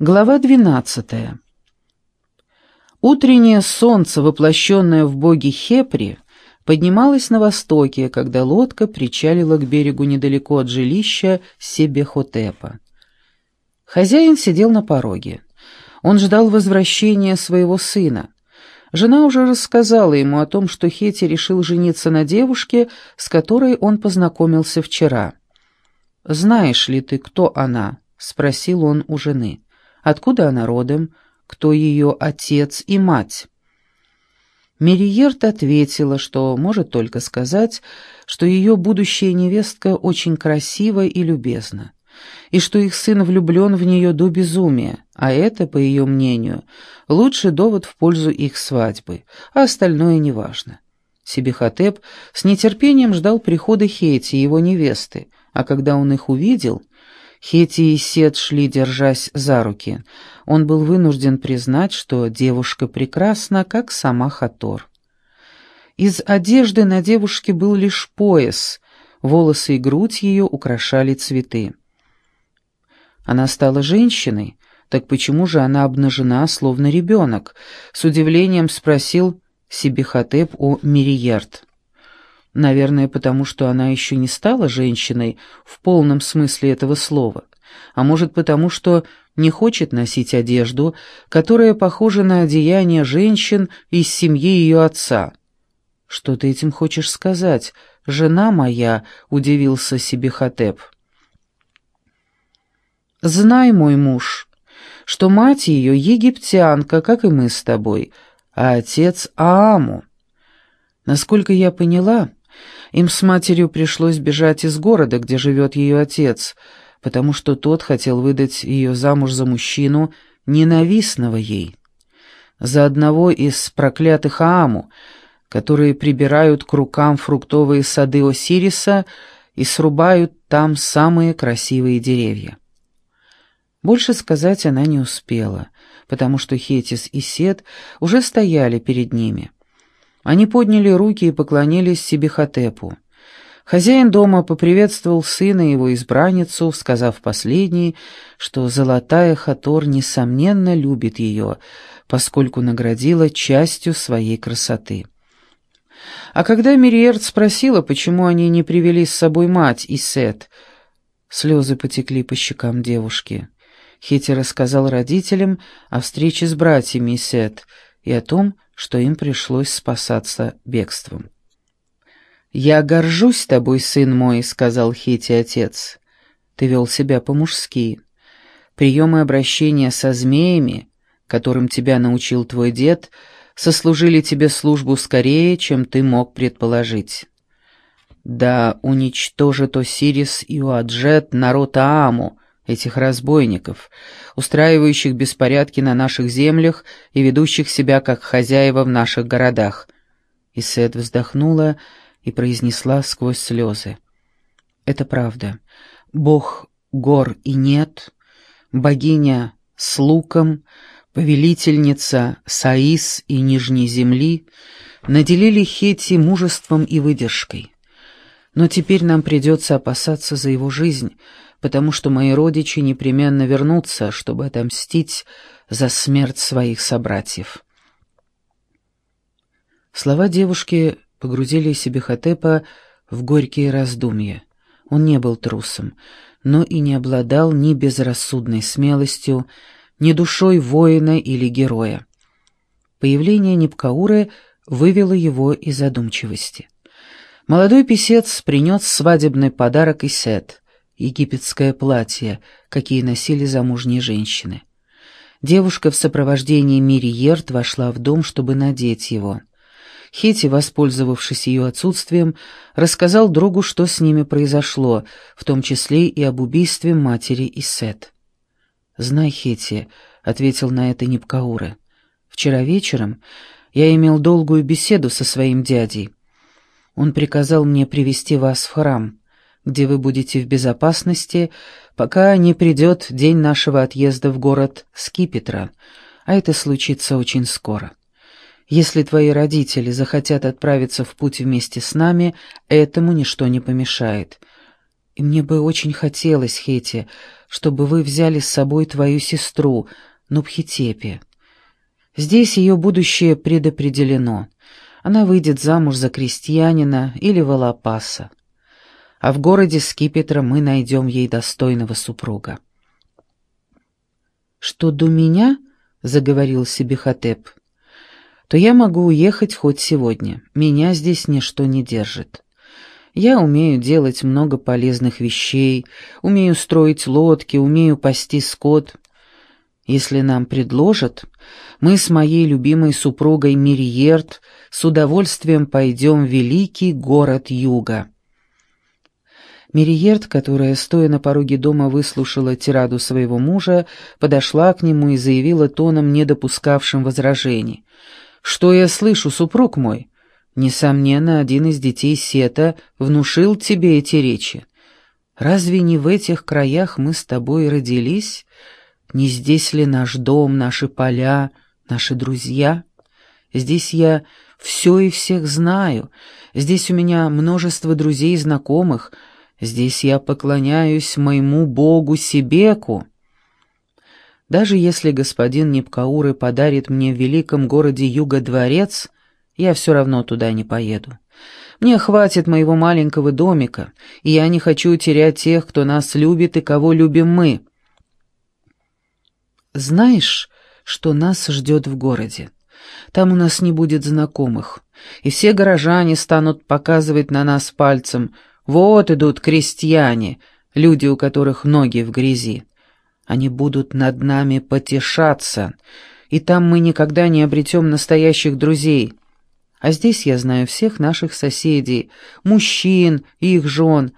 Глава 12. Утреннее солнце, воплощенное в боге Хепри, поднималось на востоке, когда лодка причалила к берегу недалеко от жилища Себехотепа. Хозяин сидел на пороге. Он ждал возвращения своего сына. Жена уже рассказала ему о том, что Хети решил жениться на девушке, с которой он познакомился вчера. «Знаешь ли ты, кто она?» — спросил он у жены откуда она родом, кто ее отец и мать. Мериерт ответила, что может только сказать, что ее будущая невестка очень красива и любезна, и что их сын влюблен в нее до безумия, а это, по ее мнению, лучший довод в пользу их свадьбы, а остальное неважно. Сибихотеп с нетерпением ждал прихода Хети, его невесты, а когда он их увидел — Хети и Сет шли, держась за руки. Он был вынужден признать, что девушка прекрасна, как сама Хатор. Из одежды на девушке был лишь пояс, волосы и грудь ее украшали цветы. Она стала женщиной, так почему же она обнажена, словно ребенок? С удивлением спросил Сибихотеп о Мириерт. Наверное, потому что она еще не стала женщиной в полном смысле этого слова. А может, потому что не хочет носить одежду, которая похожа на одеяние женщин из семьи ее отца. «Что ты этим хочешь сказать? Жена моя», — удивился себе Хатеп. «Знай, мой муж, что мать ее египтянка, как и мы с тобой, а отец — Ааму. Насколько я поняла, им с матерью пришлось бежать из города, где живет ее отец, потому что тот хотел выдать ее замуж за мужчину, ненавистного ей. За одного из проклятых Ааму, которые прибирают к рукам фруктовые сады Осириса и срубают там самые красивые деревья. Больше сказать она не успела, потому что Хетис и Сет уже стояли перед ними. Они подняли руки и поклонились Сибихотепу. Хозяин дома поприветствовал сына и его избранницу, сказав последней, что золотая Хатор, несомненно, любит ее, поскольку наградила частью своей красоты. А когда Мириерт спросила, почему они не привели с собой мать и Сет, слезы потекли по щекам девушки. Хити рассказал родителям о встрече с братьями Сет и о том, что им пришлось спасаться бегством. «Я горжусь тобой, сын мой», — сказал Хити отец. «Ты вел себя по-мужски. Приемы обращения со змеями, которым тебя научил твой дед, сослужили тебе службу скорее, чем ты мог предположить. Да уничтожит Осирис и Уаджет народ Ааму, этих разбойников, устраивающих беспорядки на наших землях и ведущих себя как хозяева в наших городах. Исет вздохнула и произнесла сквозь слезы. «Это правда. Бог гор и нет, богиня с луком, повелительница Саис и Нижней земли наделили Хети мужеством и выдержкой. Но теперь нам придется опасаться за его жизнь, потому что мои родичи непременно вернутся, чтобы отомстить за смерть своих собратьев. Слова девушки погрузили Себехотепа в горькие раздумья. Он не был трусом, но и не обладал ни безрассудной смелостью, ни душой воина или героя. Появление Непкауры вывело его из задумчивости. Молодой писец принес свадебный подарок из сет египетское платье, какие носили замужние женщины. Девушка в сопровождении Мириерт вошла в дом, чтобы надеть его. Хети, воспользовавшись ее отсутствием, рассказал другу, что с ними произошло, в том числе и об убийстве матери Исет. «Знай, Хети», — ответил на это Нипкаура, — «вчера вечером я имел долгую беседу со своим дядей. Он приказал мне привести вас в храм» где вы будете в безопасности, пока не придет день нашего отъезда в город Скипетра, а это случится очень скоро. Если твои родители захотят отправиться в путь вместе с нами, этому ничто не помешает. И мне бы очень хотелось, Хети, чтобы вы взяли с собой твою сестру, Нубхитепи. Здесь ее будущее предопределено. Она выйдет замуж за крестьянина или волопаса. А в городе Скипетра мы найдем ей достойного супруга. «Что до меня?» — заговорил себе Хатеп. «То я могу уехать хоть сегодня. Меня здесь ничто не держит. Я умею делать много полезных вещей, умею строить лодки, умею пасти скот. Если нам предложат, мы с моей любимой супругой Мириерт с удовольствием пойдем в великий город юга». Мириерт, которая, стоя на пороге дома, выслушала тираду своего мужа, подошла к нему и заявила тоном, не допускавшим возражений. «Что я слышу, супруг мой? Несомненно, один из детей Сета внушил тебе эти речи. Разве не в этих краях мы с тобой родились? Не здесь ли наш дом, наши поля, наши друзья? Здесь я все и всех знаю. Здесь у меня множество друзей и знакомых — Здесь я поклоняюсь моему богу Сибеку. Даже если господин Непкауры подарит мне в великом городе Юга дворец, я все равно туда не поеду. Мне хватит моего маленького домика, и я не хочу терять тех, кто нас любит и кого любим мы. Знаешь, что нас ждет в городе? Там у нас не будет знакомых, и все горожане станут показывать на нас пальцем — вот идут крестьяне, люди, у которых ноги в грязи. Они будут над нами потешаться, и там мы никогда не обретем настоящих друзей. А здесь я знаю всех наших соседей, мужчин и их жен.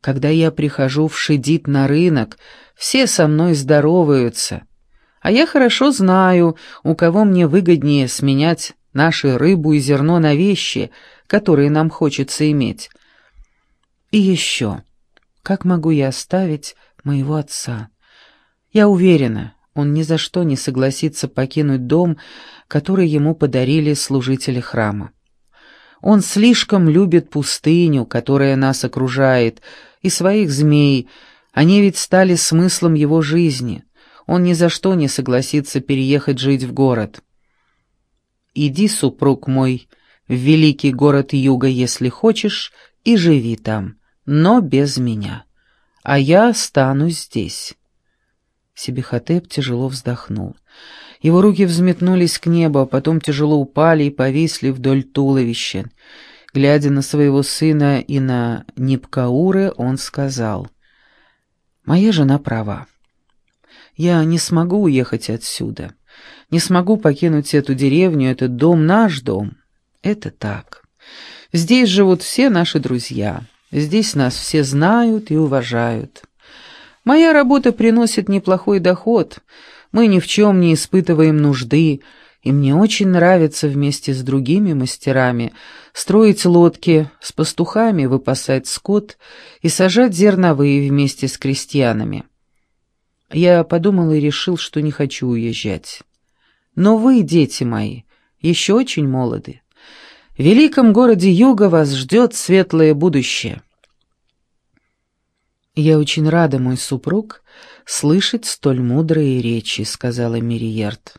Когда я прихожу в Шедит на рынок, все со мной здороваются. А я хорошо знаю, у кого мне выгоднее сменять наши рыбу и зерно на вещи, которые нам хочется иметь, и еще, как могу я оставить моего отца? Я уверена, он ни за что не согласится покинуть дом, который ему подарили служители храма. Он слишком любит пустыню, которая нас окружает, и своих змей, они ведь стали смыслом его жизни. Он ни за что не согласится переехать жить в город. Иди, супруг мой, в великий город юга, если хочешь, и живи там но без меня. А я останусь здесь». Сибихотеп тяжело вздохнул. Его руки взметнулись к небу, а потом тяжело упали и повисли вдоль туловища. Глядя на своего сына и на Нипкауры, он сказал, «Моя жена права. Я не смогу уехать отсюда, не смогу покинуть эту деревню, этот дом, наш дом. Это так. Здесь живут все наши друзья». Здесь нас все знают и уважают. Моя работа приносит неплохой доход. Мы ни в чем не испытываем нужды, и мне очень нравится вместе с другими мастерами строить лодки, с пастухами выпасать скот и сажать зерновые вместе с крестьянами. Я подумал и решил, что не хочу уезжать. Но вы, дети мои, еще очень молоды. Великом городе Юга вас ждет светлое будущее. «Я очень рада, мой супруг, слышать столь мудрые речи», — сказала Мириерт.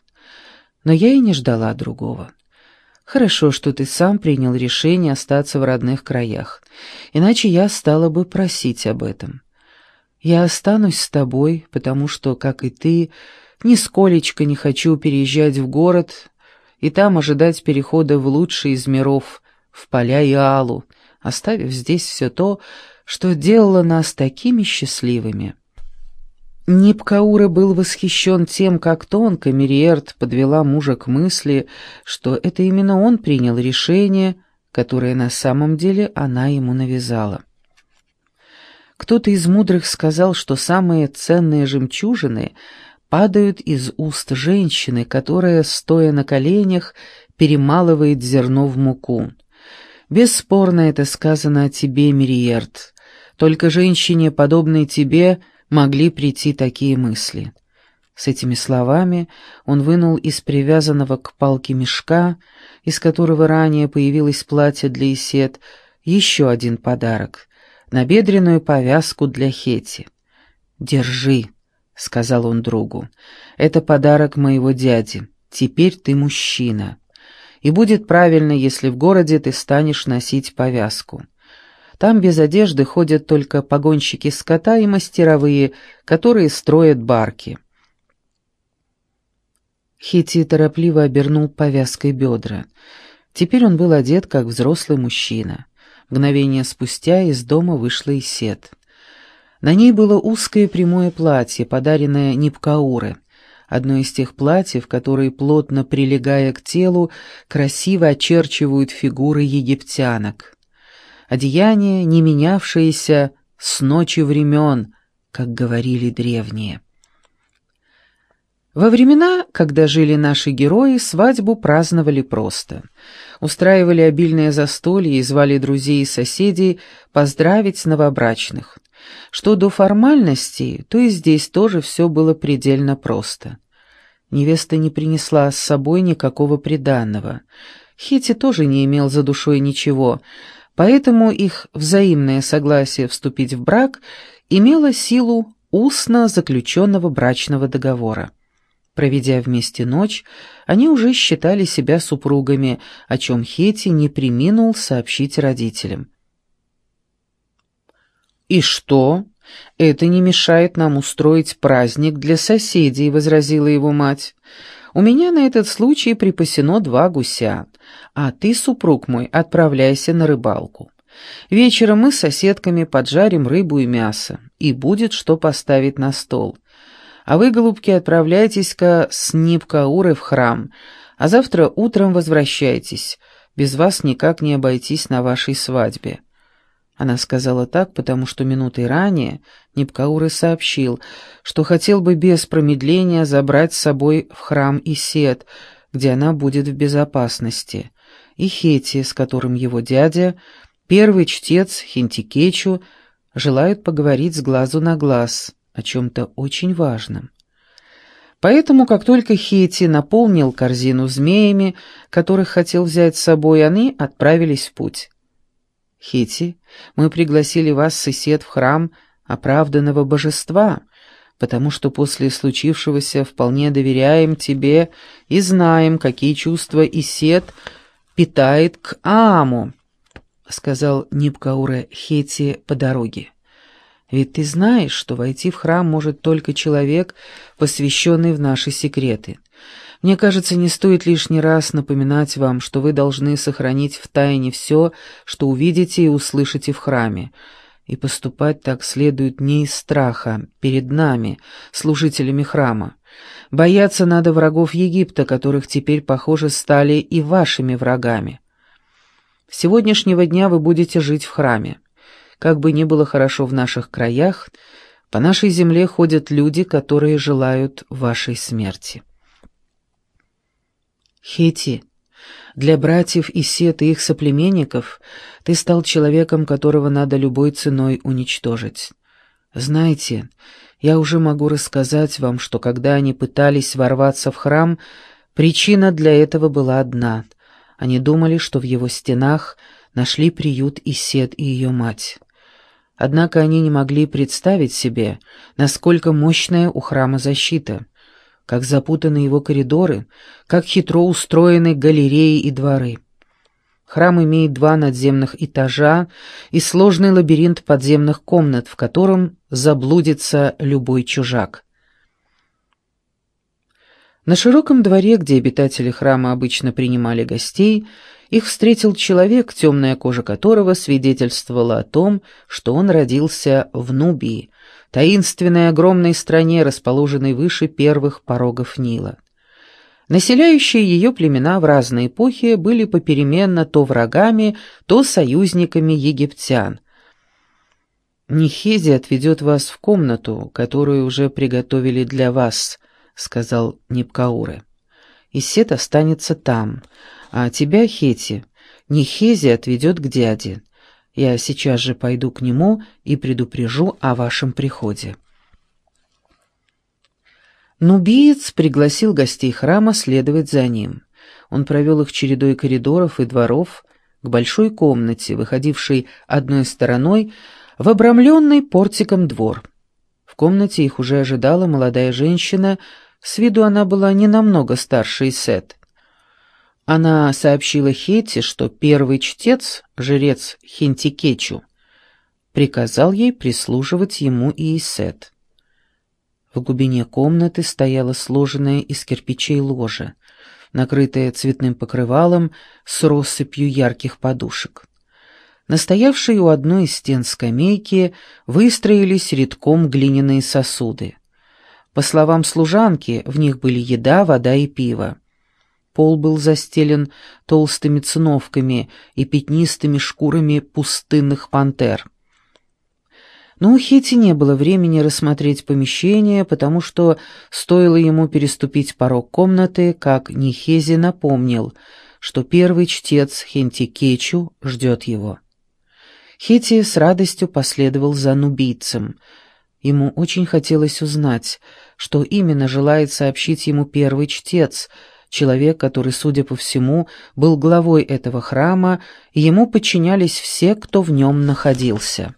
«Но я и не ждала другого. Хорошо, что ты сам принял решение остаться в родных краях, иначе я стала бы просить об этом. Я останусь с тобой, потому что, как и ты, нисколечко не хочу переезжать в город и там ожидать перехода в лучший из миров, в поля и алу, оставив здесь все то, что делало нас такими счастливыми. Нипкаура был восхищен тем, как тонко Мириерт подвела мужа к мысли, что это именно он принял решение, которое на самом деле она ему навязала. Кто-то из мудрых сказал, что самые ценные жемчужины падают из уст женщины, которая, стоя на коленях, перемалывает зерно в муку. Бесспорно это сказано о тебе, Мириерт. Только женщине, подобной тебе, могли прийти такие мысли. С этими словами он вынул из привязанного к палке мешка, из которого ранее появилось платье для Исет, еще один подарок, набедренную повязку для Хети. «Держи», — сказал он другу, — «это подарок моего дяди. Теперь ты мужчина. И будет правильно, если в городе ты станешь носить повязку. Там без одежды ходят только погонщики скота и мастеровые, которые строят барки». Хити торопливо обернул повязкой бедра. Теперь он был одет, как взрослый мужчина. Мгновение спустя из дома вышла Исет. На ней было узкое прямое платье, подаренное Нипкауры, одно из тех платьев, которые, плотно прилегая к телу, красиво очерчивают фигуры египтянок. Одеяние, не менявшееся с ночи времен, как говорили древние. Во времена, когда жили наши герои, свадьбу праздновали просто. Устраивали обильное застолье и звали друзей и соседей поздравить новобрачных. Что до формальностей, то и здесь тоже все было предельно просто. Невеста не принесла с собой никакого приданного. Хити тоже не имел за душой ничего, поэтому их взаимное согласие вступить в брак имело силу устно заключенного брачного договора. Проведя вместе ночь, они уже считали себя супругами, о чем Хети не приминул сообщить родителям. «И что? Это не мешает нам устроить праздник для соседей», — возразила его мать. «У меня на этот случай припасено два гуся, а ты, супруг мой, отправляйся на рыбалку. Вечером мы с соседками поджарим рыбу и мясо, и будет что поставить на стол». А вы, голубки, отправляйтесь-ка с Нипкауры в храм, а завтра утром возвращайтесь. Без вас никак не обойтись на вашей свадьбе». Она сказала так, потому что минутой ранее Нипкауры сообщил, что хотел бы без промедления забрать с собой в храм Исет, где она будет в безопасности, и Хети, с которым его дядя, первый чтец Хинтикечу, желают поговорить с глазу на глаз о чем-то очень важном. Поэтому, как только Хети наполнил корзину змеями, которых хотел взять с собой, они отправились в путь. «Хети, мы пригласили вас сосед в храм оправданного божества, потому что после случившегося вполне доверяем тебе и знаем, какие чувства Исет питает к Ааму», — сказал Нипкауре Хети по дороге. Ведь ты знаешь, что войти в храм может только человек, посвященный в наши секреты. Мне кажется, не стоит лишний раз напоминать вам, что вы должны сохранить в тайне все, что увидите и услышите в храме. И поступать так следует не из страха перед нами, служителями храма. Бояться надо врагов Египта, которых теперь, похоже, стали и вашими врагами. С сегодняшнего дня вы будете жить в храме. Как бы ни было хорошо в наших краях, по нашей земле ходят люди, которые желают вашей смерти. Хети, для братьев Исет и их соплеменников ты стал человеком, которого надо любой ценой уничтожить. Знаете, я уже могу рассказать вам, что когда они пытались ворваться в храм, причина для этого была одна. Они думали, что в его стенах нашли приют Исет и ее мать. Однако они не могли представить себе, насколько мощная у храма защита, как запутаны его коридоры, как хитро устроены галереи и дворы. Храм имеет два надземных этажа и сложный лабиринт подземных комнат, в котором заблудится любой чужак. На широком дворе, где обитатели храма обычно принимали гостей, их встретил человек, темная кожа которого свидетельствовала о том, что он родился в Нубии, таинственной огромной стране, расположенной выше первых порогов Нила. Населяющие ее племена в разные эпохи были попеременно то врагами, то союзниками египтян. «Нихези отведет вас в комнату, которую уже приготовили для вас», — сказал Нипкауры. «И Сет останется там, а тебя, Хети, не Хези отведет к дяде. Я сейчас же пойду к нему и предупрежу о вашем приходе». Нубиец пригласил гостей храма следовать за ним. Он провел их чередой коридоров и дворов к большой комнате, выходившей одной стороной в обрамленный портиком двор. В комнате их уже ожидала молодая женщина, с виду она была не намного старше Исет. Она сообщила Хете, что первый чтец, жрец Хентикечу, приказал ей прислуживать ему и Исет. В глубине комнаты стояла сложенная из кирпичей ложа, накрытая цветным покрывалом с россыпью ярких подушек. Настоявшие у одной из стен скамейки выстроились редком глиняные сосуды. По словам служанки, в них были еда, вода и пиво. Пол был застелен толстыми циновками и пятнистыми шкурами пустынных пантер. Но у Хити не было времени рассмотреть помещение, потому что стоило ему переступить порог комнаты, как Нихези напомнил, что первый чтец Хенти Кечу ждет его. Хити с радостью последовал за нубийцем. Ему очень хотелось узнать, что именно желает сообщить ему первый чтец, человек, который, судя по всему, был главой этого храма, и ему подчинялись все, кто в нем находился.